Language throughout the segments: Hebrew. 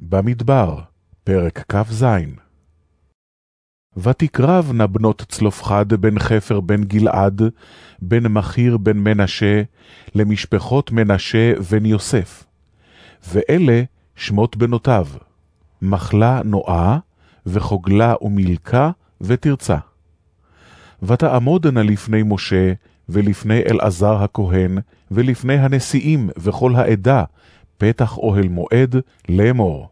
במדבר, פרק כ"ז ותקרבנה בנות צלופחד בן חפר בן גלעד, בן מכיר בן מנשה, למשפחות מנשה בן יוסף. ואלה שמות בנותיו, מחלה נועה, וחוגלה ומילכה, ותרצה. ותעמודנה לפני משה, ולפני אלעזר הכהן, ולפני הנשיאים וכל העדה, פתח אוהל מועד, לאמור.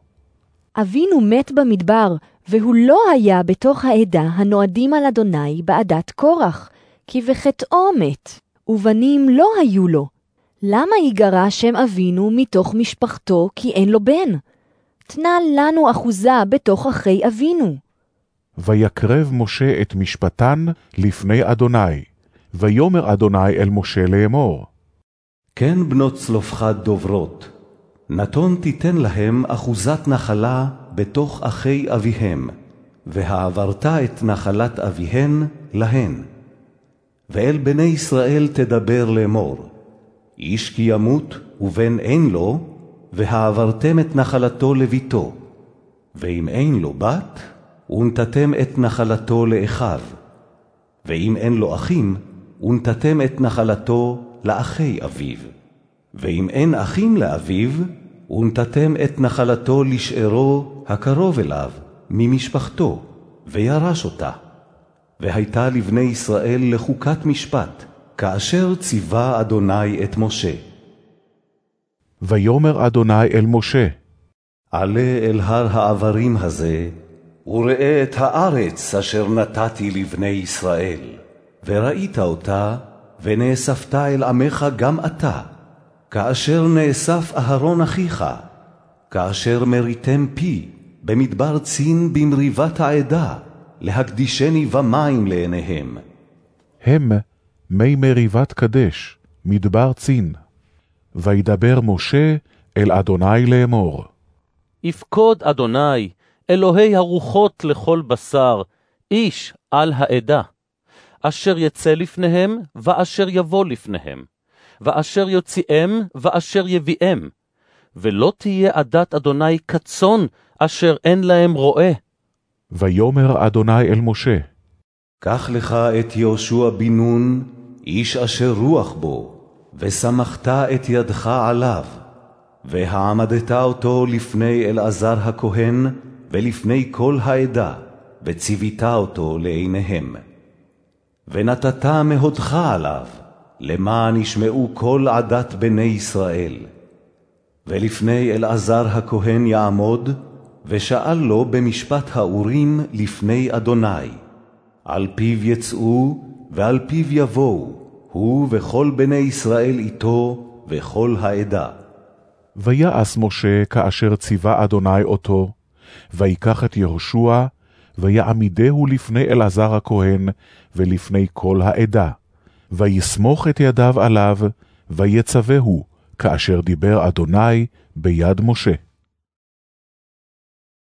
אבינו מת במדבר, והוא לא היה בתוך העדה הנועדים על אדוני בעדת קורח, כי בחטאו מת, ובנים לא היו לו. למה ייגרע שם אבינו מתוך משפחתו כי אין לו בן? תנה לנו אחוזה בתוך אחי אבינו. ויקרב משה את משפטן לפני אדוני, ויאמר אדוני אל משה לאמור. כן בנות צלופחד דוברות, נתון תיתן להם אחוזת נחלה בתוך אחי אביהם, והעברת את נחלת אביהן להן. ואל בני ישראל תדבר לאמור, איש כי ימות ובן אין לו, והעברתם את נחלתו לביתו. ואם אין לו בת, ונתתם את נחלתו לאחיו. ואם אין לו אחים, ונתתם את נחלתו לאחי אביו. ואם אין אחים לאביו, ונתתם את נחלתו לשארו הקרוב אליו, ממשפחתו, וירש אותה. והייתה לבני ישראל לחוקת משפט, כאשר ציווה אדוני את משה. ויאמר אדוני אל משה, עלה אל הר העברים הזה, וראה את הארץ אשר נתתי לבני ישראל, וראית אותה, ונאספת אל עמך גם אתה, כאשר נאסף אהרון אחיך, כאשר מריתם פי במדבר צין במריבת העדה, להקדישני במים לעיניהם. הם מי מריבת קדש, מדבר צין. וידבר משה אל אדוני לאמור. יפקוד אדוני, אלוהי הרוחות לכל בשר, איש על העדה, אשר יצא לפניהם, ואשר יבוא לפניהם, ואשר יוציאם, ואשר יביאם, ולא תהיה עדת אדוני כצאן, אשר אין להם רועה. ויאמר אדוני אל משה, קח לך את יהושע בן נון, איש אשר רוח בו, ושמחת את ידך עליו, והעמדת אותו לפני אלעזר הכהן, ולפני כל העדה, וציווית אותו לעיניהם. ונתת מהודך עליו, למען ישמעו כל עדת בני ישראל. ולפני אלעזר הכהן יעמוד, ושאל לו במשפט האורים לפני אדוני. על פיו יצאו, ועל פיו יבואו, הוא וכל בני ישראל איתו, וכל העדה. ויעש משה כאשר ציווה אדוני אותו, ויקח את יהושע, ויעמידהו לפני אלעזר הכהן, ולפני כל העדה. ויסמוך את ידיו עליו, ויצווהו, כאשר דיבר אדוני ביד משה.